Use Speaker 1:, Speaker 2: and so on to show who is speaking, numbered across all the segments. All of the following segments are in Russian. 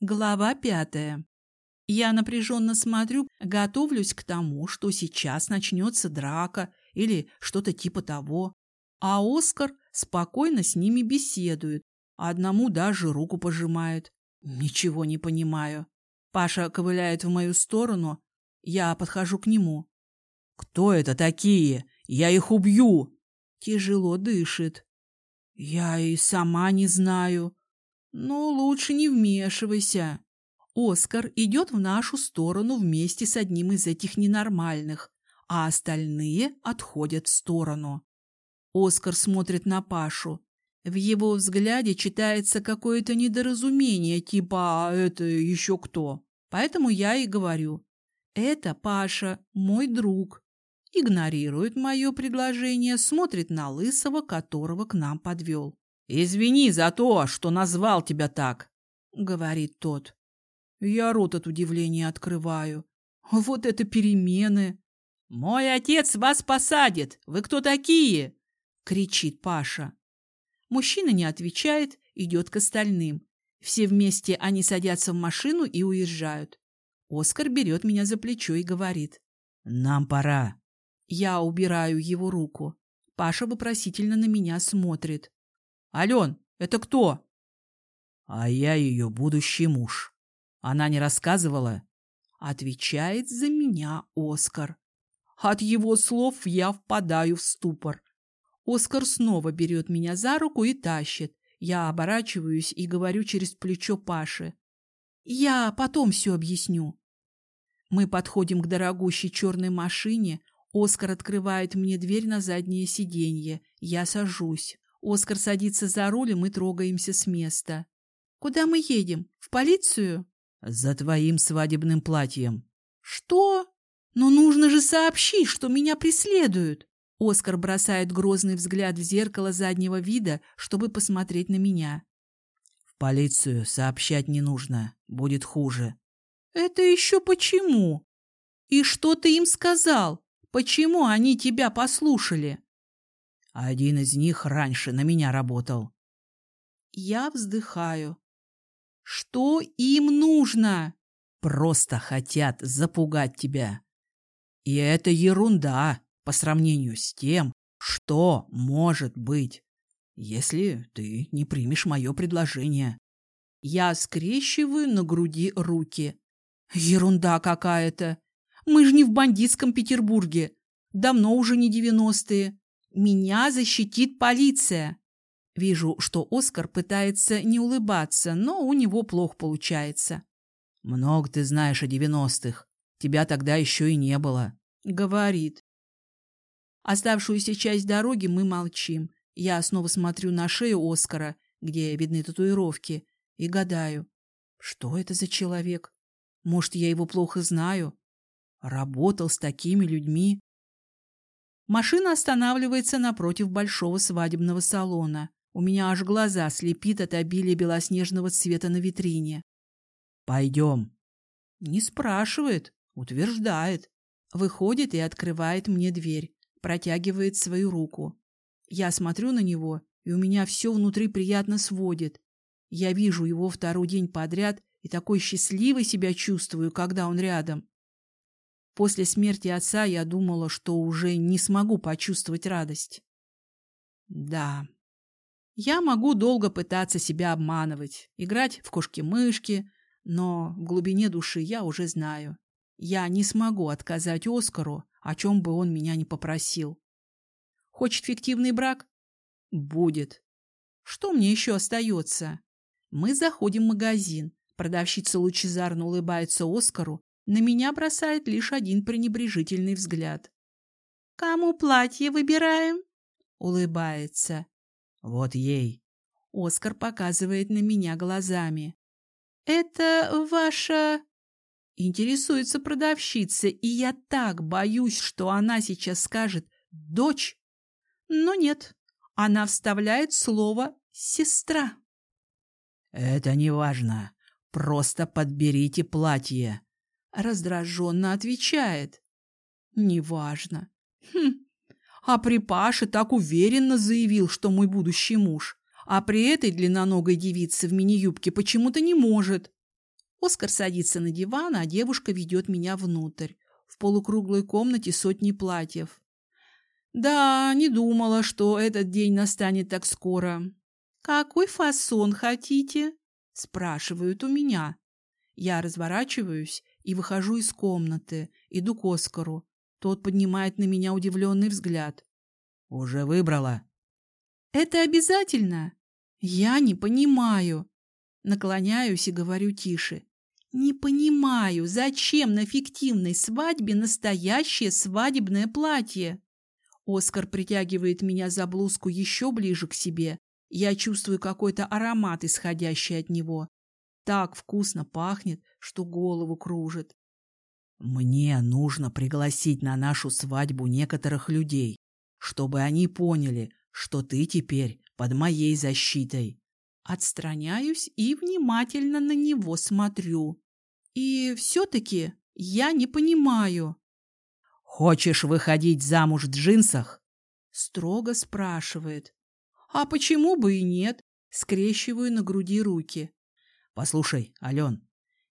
Speaker 1: Глава пятая. Я напряженно смотрю, готовлюсь к тому, что сейчас начнется драка или что-то типа того. А Оскар спокойно с ними беседует, одному даже руку пожимает. Ничего не понимаю. Паша ковыляет в мою сторону. Я подхожу к нему.
Speaker 2: «Кто это такие? Я их убью!»
Speaker 1: Тяжело дышит. «Я и сама не знаю. «Ну, лучше не вмешивайся». Оскар идет в нашу сторону вместе с одним из этих ненормальных, а остальные отходят в сторону. Оскар смотрит на Пашу. В его взгляде читается какое-то недоразумение, типа «А это еще кто?». Поэтому я и говорю «Это Паша, мой друг». Игнорирует мое предложение, смотрит на Лысого, которого к нам подвел.
Speaker 2: «Извини за то, что назвал тебя так», —
Speaker 1: говорит тот. Я рот от удивления открываю. Вот это перемены!
Speaker 2: «Мой отец вас посадит! Вы кто такие?»
Speaker 1: — кричит Паша. Мужчина не отвечает, идет к остальным. Все вместе они садятся в машину и уезжают. Оскар берет меня за плечо и говорит.
Speaker 2: «Нам пора».
Speaker 1: Я убираю его руку. Паша вопросительно на меня смотрит.
Speaker 2: Ален, это кто?
Speaker 3: А я ее будущий муж. Она не рассказывала?
Speaker 1: Отвечает за меня Оскар. От его слов я впадаю в ступор. Оскар снова берет меня за руку и тащит. Я оборачиваюсь и говорю через плечо Паши. Я потом все объясню. Мы подходим к дорогущей черной машине. Оскар открывает мне дверь на заднее сиденье. Я сажусь. Оскар садится за руль, и мы трогаемся с места. «Куда мы едем? В полицию?»
Speaker 3: «За твоим свадебным платьем».
Speaker 1: «Что? Но нужно же сообщить, что меня преследуют!» Оскар бросает грозный взгляд в зеркало заднего вида, чтобы посмотреть на меня.
Speaker 3: «В полицию сообщать не нужно. Будет хуже».
Speaker 1: «Это еще почему? И что ты им сказал? Почему они тебя послушали?»
Speaker 3: Один из них раньше на меня работал.
Speaker 1: Я вздыхаю. Что им нужно?
Speaker 3: Просто хотят запугать тебя. И это ерунда по сравнению с тем, что может быть, если ты не примешь мое предложение.
Speaker 1: Я скрещиваю на груди руки. Ерунда какая-то. Мы же не в бандитском Петербурге. Давно уже не девяностые. Меня защитит полиция. Вижу, что Оскар пытается не улыбаться, но у него плохо получается.
Speaker 3: Много ты знаешь о девяностых. Тебя тогда еще и не было.
Speaker 1: Говорит. Оставшуюся часть дороги мы молчим. Я снова смотрю на шею Оскара, где видны татуировки, и гадаю, что это за человек? Может, я его плохо знаю? Работал с такими людьми? Машина останавливается напротив большого свадебного салона. У меня аж глаза слепит от обилия белоснежного цвета на витрине.
Speaker 3: «Пойдем».
Speaker 1: Не спрашивает, утверждает. Выходит и открывает мне дверь, протягивает свою руку. Я смотрю на него, и у меня все внутри приятно сводит. Я вижу его второй день подряд и такой счастливой себя чувствую, когда он рядом. После смерти отца я думала, что уже не смогу почувствовать радость. Да, я могу долго пытаться себя обманывать, играть в кошки-мышки, но в глубине души я уже знаю. Я не смогу отказать Оскару, о чем бы он меня не попросил. Хочет фиктивный брак? Будет. Что мне еще остается? Мы заходим в магазин. Продавщица лучезарно улыбается Оскару на меня бросает лишь один пренебрежительный взгляд. «Кому платье выбираем?» Улыбается.
Speaker 3: «Вот ей».
Speaker 1: Оскар показывает на меня глазами. «Это ваша...» Интересуется продавщица, и я так боюсь, что она сейчас скажет «дочь». Но нет, она вставляет слово «сестра».
Speaker 3: «Это не важно. Просто подберите платье»,
Speaker 1: Раздраженно отвечает. Неважно. Хм. А при Паше так уверенно заявил, что мой будущий муж. А при этой длинноногой девице в мини-юбке почему-то не может. Оскар садится на диван, а девушка ведет меня внутрь. В полукруглой комнате сотни платьев. Да, не думала, что этот день настанет так скоро. «Какой фасон хотите?» – спрашивают у меня. Я разворачиваюсь и выхожу из комнаты, иду к Оскару. Тот поднимает на меня удивленный взгляд.
Speaker 3: «Уже выбрала?»
Speaker 1: «Это обязательно?» «Я не понимаю». Наклоняюсь и говорю тише. «Не понимаю, зачем на фиктивной свадьбе настоящее свадебное платье?» Оскар притягивает меня за блузку еще ближе к себе. Я чувствую какой-то аромат, исходящий от него. Так вкусно пахнет, что голову кружит.
Speaker 3: Мне нужно пригласить на нашу свадьбу некоторых людей, чтобы они поняли, что ты теперь под моей защитой.
Speaker 1: Отстраняюсь и внимательно на него смотрю. И все-таки я не понимаю.
Speaker 3: «Хочешь выходить замуж в джинсах?»
Speaker 1: Строго спрашивает. «А почему бы и нет?» Скрещиваю на груди руки.
Speaker 3: «Послушай, Ален,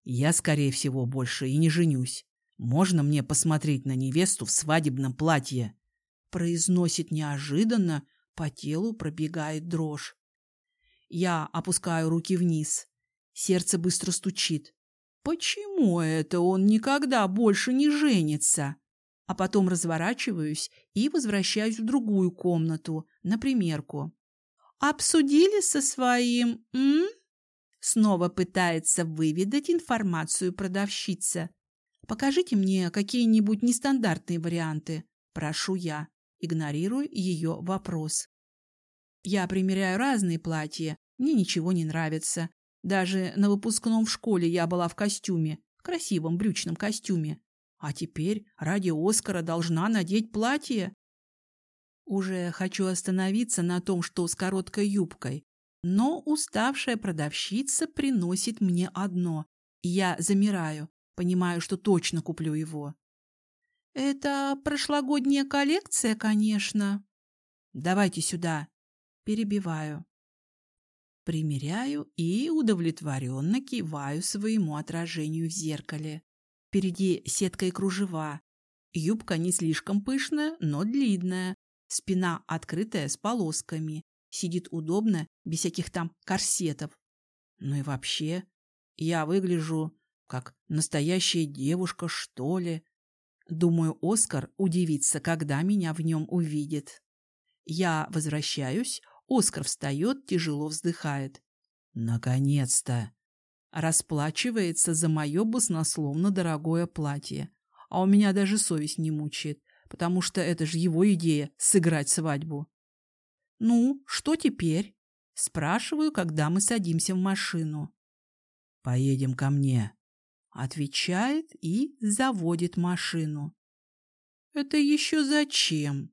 Speaker 3: я, скорее всего, больше и не женюсь. Можно мне посмотреть на невесту в свадебном платье?»
Speaker 1: Произносит неожиданно, по телу пробегает дрожь. Я опускаю руки вниз. Сердце быстро стучит. Почему это он никогда больше не женится? А потом разворачиваюсь и возвращаюсь в другую комнату, на примерку. Обсудили со своим... М? Снова пытается выведать информацию продавщица. Покажите мне какие-нибудь нестандартные варианты, прошу я, игнорируя ее вопрос. Я примеряю разные платья, мне ничего не нравится. Даже на выпускном в школе я была в костюме, красивом брючном костюме. А теперь ради Оскара должна надеть платье. Уже хочу остановиться на том, что с короткой юбкой, но уставшая продавщица приносит мне одно, я замираю, понимаю, что точно куплю его. Это прошлогодняя коллекция, конечно. Давайте сюда. Перебиваю. Примеряю и удовлетворенно киваю своему отражению в зеркале. Впереди сетка и кружева. Юбка не слишком пышная, но длинная. Спина открытая с полосками. Сидит удобно, без всяких там корсетов. Ну и вообще, я выгляжу как настоящая девушка, что ли. Думаю, Оскар удивится, когда меня в нем увидит. Я возвращаюсь, Оскар встает, тяжело вздыхает. Наконец-то! Расплачивается за мое баснословно дорогое платье. А у меня даже совесть не мучает, потому что это же его идея — сыграть свадьбу. «Ну, что теперь?» — спрашиваю, когда мы садимся в машину. «Поедем ко мне», — отвечает и заводит машину. «Это еще зачем?»